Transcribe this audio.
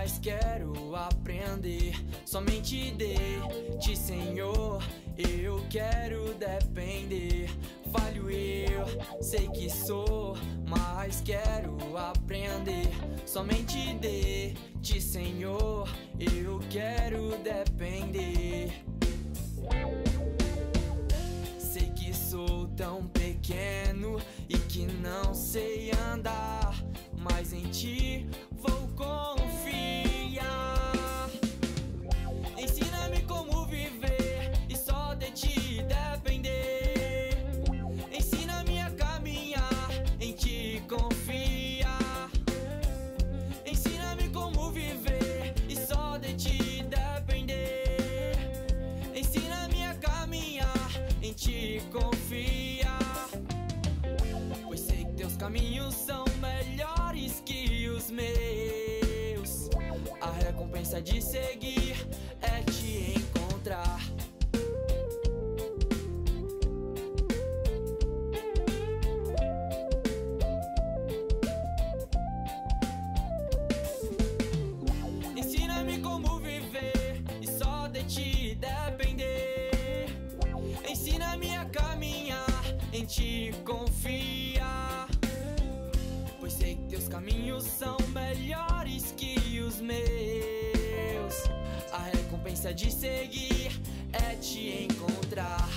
mas quero aprender. Somente de ti, Senhor, eu quero depender. Falho eu, sei que sou, mas quero aprender. Somente de ti, Senhor, eu quero depender. Confiar. Pois sei que teus caminhos são melhores que os meus. A recompensa de seguir é te encontrar. Ensina-me como viver e só de ti depender. Ti confiar. Pois sei que teus caminhos são melhores que os meus. A recompensa de seguir é te encontrar.